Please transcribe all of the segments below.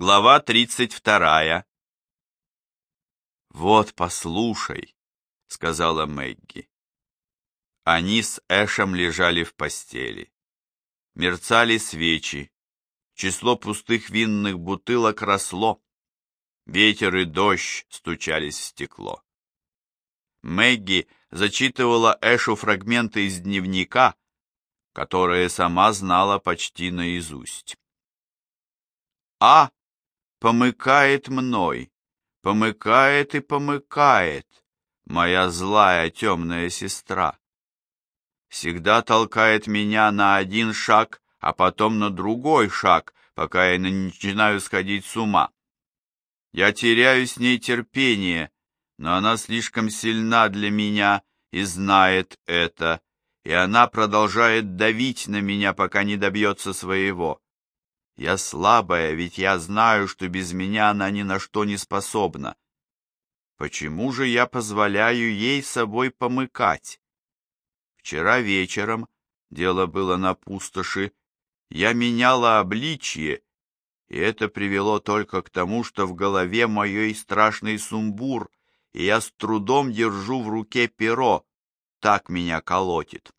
Глава 32. «Вот, послушай», — сказала Мэгги. Они с Эшем лежали в постели. Мерцали свечи. Число пустых винных бутылок росло. Ветер и дождь стучались в стекло. Мэгги зачитывала Эшу фрагменты из дневника, которые сама знала почти наизусть. А помыкает мной, помыкает и помыкает, моя злая темная сестра. Всегда толкает меня на один шаг, а потом на другой шаг, пока я не начинаю сходить с ума. Я теряю с ней терпение, но она слишком сильна для меня и знает это, и она продолжает давить на меня, пока не добьется своего. Я слабая, ведь я знаю, что без меня она ни на что не способна. Почему же я позволяю ей собой помыкать? Вчера вечером, дело было на пустоши, я меняла обличье, и это привело только к тому, что в голове моей страшный сумбур, и я с трудом держу в руке перо, так меня колотит.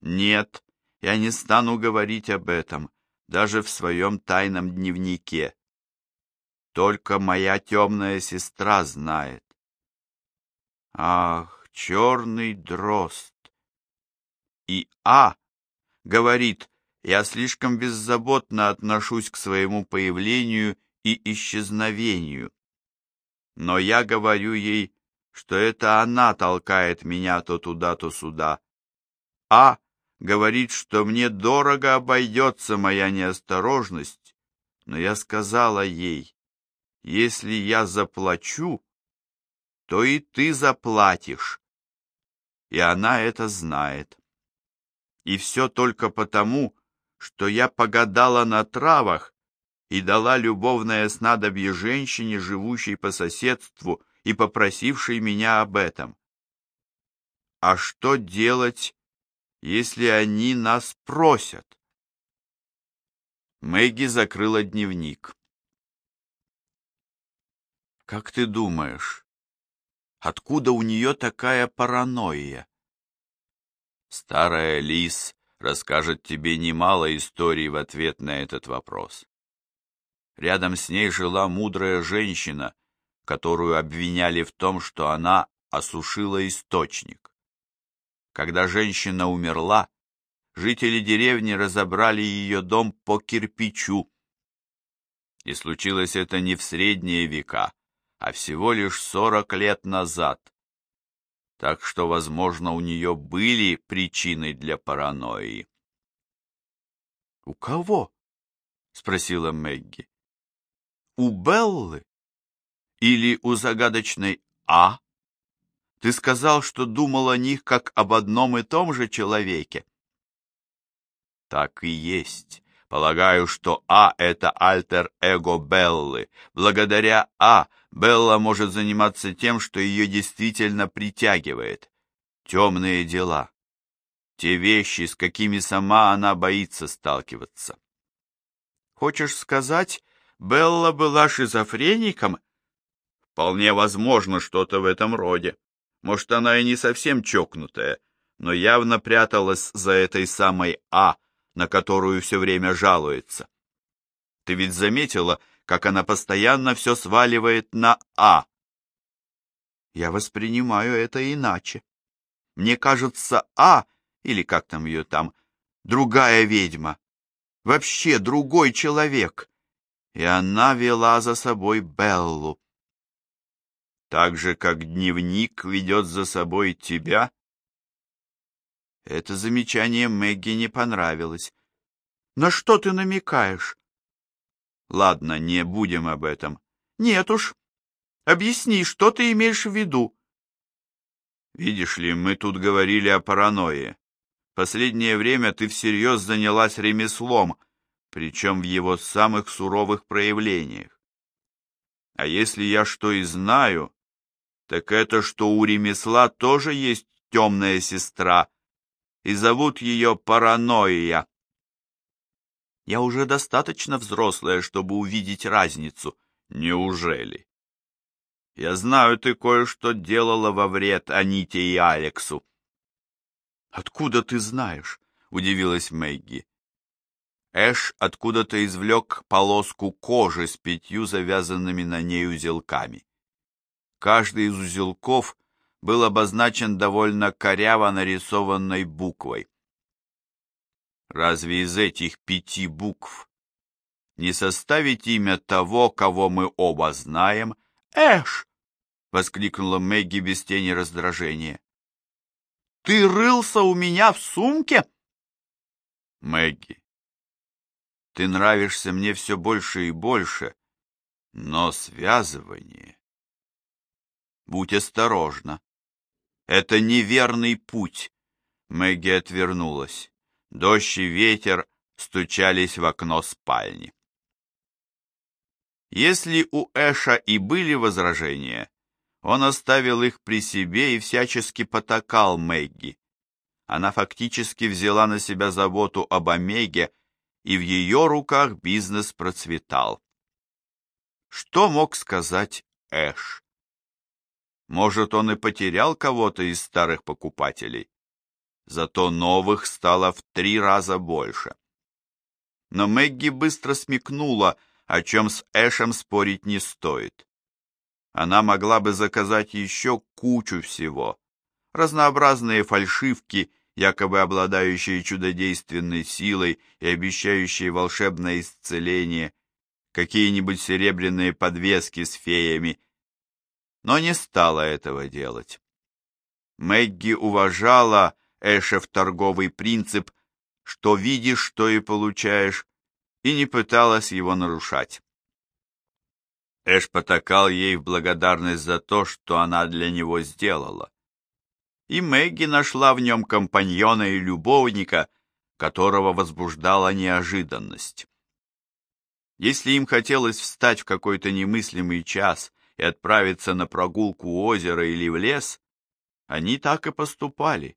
Нет, я не стану говорить об этом даже в своем тайном дневнике. Только моя темная сестра знает. Ах, черный дрозд! И А говорит, я слишком беззаботно отношусь к своему появлению и исчезновению. Но я говорю ей, что это она толкает меня то туда, то сюда. А говорит, что мне дорого обойдется моя неосторожность, но я сказала ей, если я заплачу, то и ты заплатишь. И она это знает. И все только потому, что я погадала на травах и дала любовное снадобье женщине, живущей по соседству и попросившей меня об этом. А что делать, если они нас просят. Мэгги закрыла дневник. Как ты думаешь, откуда у нее такая паранойя? Старая Лис расскажет тебе немало историй в ответ на этот вопрос. Рядом с ней жила мудрая женщина, которую обвиняли в том, что она осушила источник. Когда женщина умерла, жители деревни разобрали ее дом по кирпичу. И случилось это не в средние века, а всего лишь сорок лет назад. Так что, возможно, у нее были причины для паранойи. «У кого?» — спросила Мэгги. «У Беллы? Или у загадочной А?» Ты сказал, что думал о них как об одном и том же человеке. Так и есть. Полагаю, что А — это альтер-эго Беллы. Благодаря А Белла может заниматься тем, что ее действительно притягивает. Темные дела. Те вещи, с какими сама она боится сталкиваться. Хочешь сказать, Белла была шизофреником? Вполне возможно, что-то в этом роде. Может, она и не совсем чокнутая, но явно пряталась за этой самой А, на которую все время жалуется. Ты ведь заметила, как она постоянно все сваливает на А? Я воспринимаю это иначе. Мне кажется, А, или как там ее там, другая ведьма, вообще другой человек. И она вела за собой Беллу так же, как дневник ведет за собой тебя? Это замечание Мэгги не понравилось. На что ты намекаешь? Ладно, не будем об этом. Нет уж. Объясни, что ты имеешь в виду? Видишь ли, мы тут говорили о паранойе. Последнее время ты всерьез занялась ремеслом, причем в его самых суровых проявлениях. А если я что и знаю, так это что у ремесла тоже есть темная сестра, и зовут ее Паранойя. Я уже достаточно взрослая, чтобы увидеть разницу. Неужели? Я знаю, ты кое-что делала во вред Аните и Алексу. Откуда ты знаешь? Удивилась Мэгги. Эш откуда-то извлек полоску кожи с пятью завязанными на ней узелками. Каждый из узелков был обозначен довольно коряво нарисованной буквой. Разве из этих пяти букв не составить имя того, кого мы оба знаем? Эш! — воскликнула Мэгги без тени раздражения. «Ты рылся у меня в сумке?» «Мэгги, ты нравишься мне все больше и больше, но связывание...» «Будь осторожна. Это неверный путь». Мэгги отвернулась. Дождь и ветер стучались в окно спальни. Если у Эша и были возражения, он оставил их при себе и всячески потакал Мэгги. Она фактически взяла на себя заботу об Омеге, и в ее руках бизнес процветал. Что мог сказать Эш? Может, он и потерял кого-то из старых покупателей, зато новых стало в три раза больше. Но Мэгги быстро смекнула, о чем с Эшем спорить не стоит она могла бы заказать еще кучу всего. Разнообразные фальшивки, якобы обладающие чудодейственной силой и обещающие волшебное исцеление, какие-нибудь серебряные подвески с феями, но не стала этого делать. Мэгги уважала Эшев торговый принцип, что видишь, то и получаешь, и не пыталась его нарушать. Эш потакал ей в благодарность за то, что она для него сделала. И Мэгги нашла в нем компаньона и любовника, которого возбуждала неожиданность. Если им хотелось встать в какой-то немыслимый час и отправиться на прогулку у озера или в лес, они так и поступали.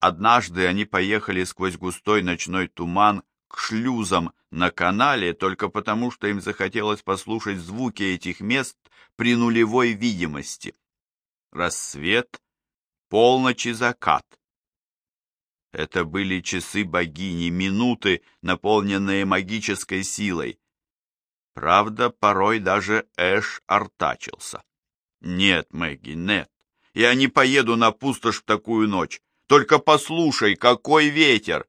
Однажды они поехали сквозь густой ночной туман к шлюзам на канале только потому, что им захотелось послушать звуки этих мест при нулевой видимости. Рассвет, полночь и закат. Это были часы богини, минуты, наполненные магической силой. Правда, порой даже Эш артачился. «Нет, Мэгги, нет, я не поеду на пустошь в такую ночь. Только послушай, какой ветер!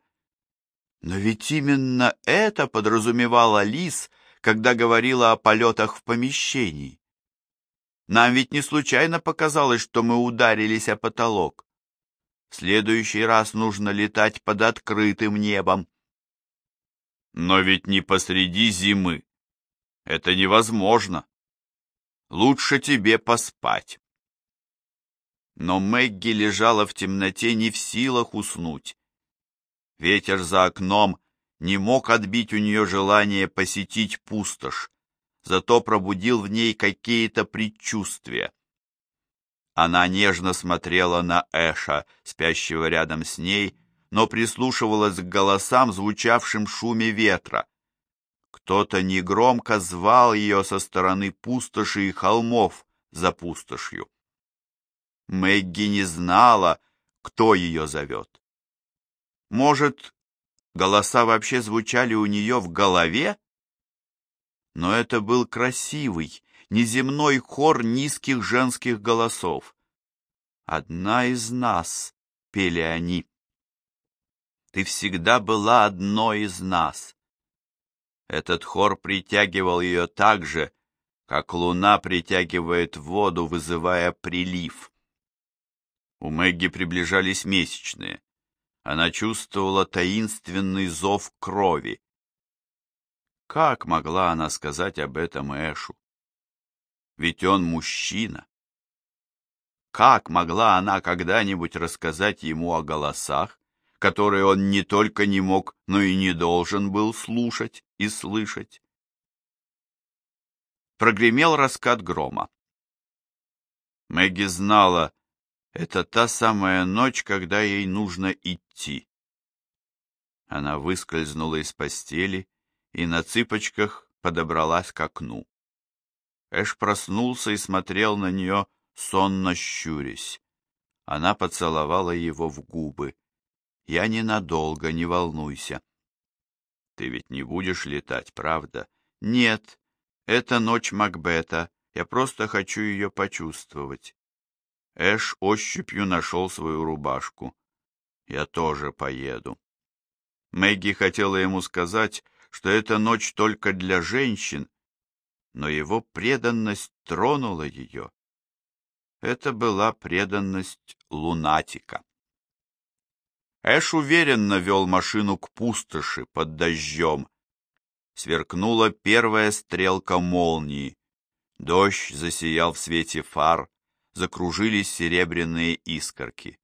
Но ведь именно это подразумевала Лис, когда говорила о полетах в помещении. Нам ведь не случайно показалось, что мы ударились о потолок. В следующий раз нужно летать под открытым небом. Но ведь не посреди зимы. Это невозможно. Лучше тебе поспать. Но Мэгги лежала в темноте не в силах уснуть. Ветер за окном не мог отбить у нее желание посетить пустошь, зато пробудил в ней какие-то предчувствия. Она нежно смотрела на Эша, спящего рядом с ней, но прислушивалась к голосам, звучавшим в шуме ветра. Кто-то негромко звал ее со стороны пустоши и холмов за пустошью. Мэгги не знала, кто ее зовет. Может, голоса вообще звучали у нее в голове? Но это был красивый, неземной хор низких женских голосов. «Одна из нас», — пели они. «Ты всегда была одной из нас». Этот хор притягивал ее так же, как луна притягивает воду, вызывая прилив. У Мэгги приближались месячные. Она чувствовала таинственный зов крови. Как могла она сказать об этом Эшу? Ведь он мужчина. Как могла она когда-нибудь рассказать ему о голосах, которые он не только не мог, но и не должен был слушать и слышать? Прогремел раскат грома. Мэгги знала, это та самая ночь, когда ей нужно идти. Она выскользнула из постели и на цыпочках подобралась к окну. Эш проснулся и смотрел на нее, сонно щурясь. Она поцеловала его в губы. «Я ненадолго, не волнуйся». «Ты ведь не будешь летать, правда?» «Нет, это ночь Макбета. Я просто хочу ее почувствовать». Эш ощупью нашел свою рубашку. «Я тоже поеду». Мэгги хотела ему сказать, что эта ночь только для женщин, но его преданность тронула ее. Это была преданность лунатика. Эш уверенно вел машину к пустоши под дождем. Сверкнула первая стрелка молнии. Дождь засиял в свете фар, закружились серебряные искорки.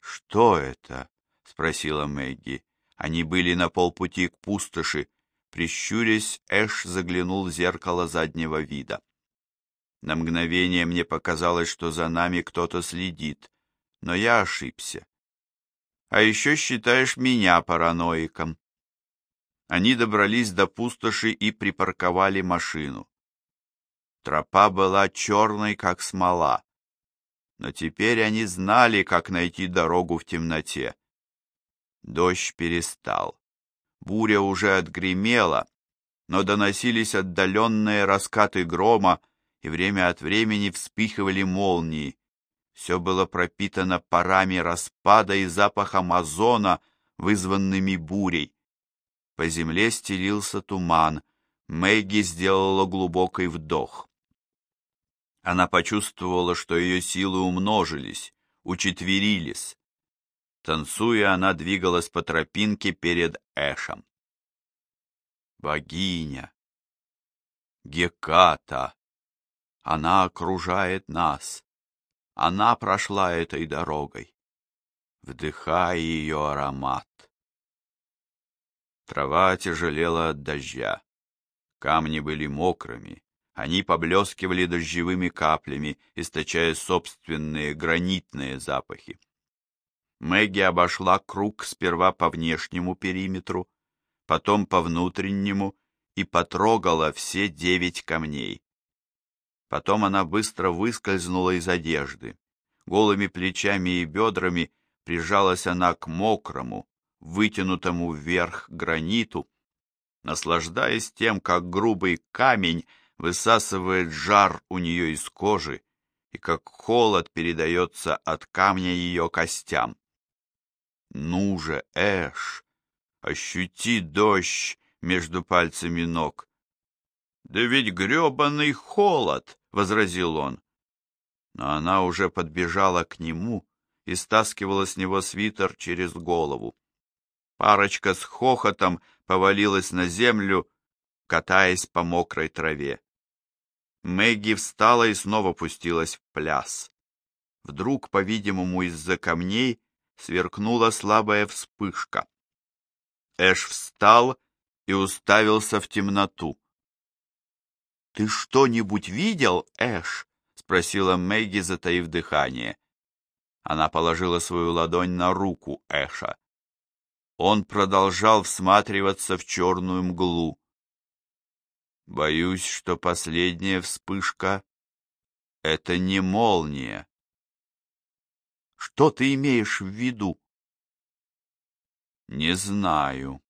«Что это?» — спросила Мэгги. Они были на полпути к пустоши. Прищурясь, Эш заглянул в зеркало заднего вида. На мгновение мне показалось, что за нами кто-то следит, но я ошибся. А еще считаешь меня параноиком. Они добрались до пустоши и припарковали машину. Тропа была черной, как смола. Но теперь они знали, как найти дорогу в темноте. Дождь перестал. Буря уже отгремела, но доносились отдаленные раскаты грома, и время от времени вспыхивали молнии. Все было пропитано парами распада и запахом озона, вызванными бурей. По земле стелился туман. Мэгги сделала глубокий вдох. Она почувствовала, что ее силы умножились, учетверились. Танцуя, она двигалась по тропинке перед Эшем. Богиня! Геката! Она окружает нас. Она прошла этой дорогой. Вдыхай ее аромат. Трава тяжелела от дождя. Камни были мокрыми. Они поблескивали дождевыми каплями, источая собственные гранитные запахи. Мэгги обошла круг сперва по внешнему периметру, потом по внутреннему и потрогала все девять камней. Потом она быстро выскользнула из одежды. Голыми плечами и бедрами прижалась она к мокрому, вытянутому вверх граниту, наслаждаясь тем, как грубый камень высасывает жар у нее из кожи и как холод передается от камня ее костям. Ну же, Эш, ощути дождь между пальцами ног. Да ведь гребаный холод! — возразил он. Но она уже подбежала к нему и стаскивала с него свитер через голову. Парочка с хохотом повалилась на землю, катаясь по мокрой траве. Мэгги встала и снова пустилась в пляс. Вдруг, по-видимому, из-за камней сверкнула слабая вспышка. Эш встал и уставился в темноту. «Ты что-нибудь видел, Эш?» — спросила Мэгги, затаив дыхание. Она положила свою ладонь на руку Эша. Он продолжал всматриваться в черную мглу. «Боюсь, что последняя вспышка — это не молния». «Что ты имеешь в виду?» «Не знаю».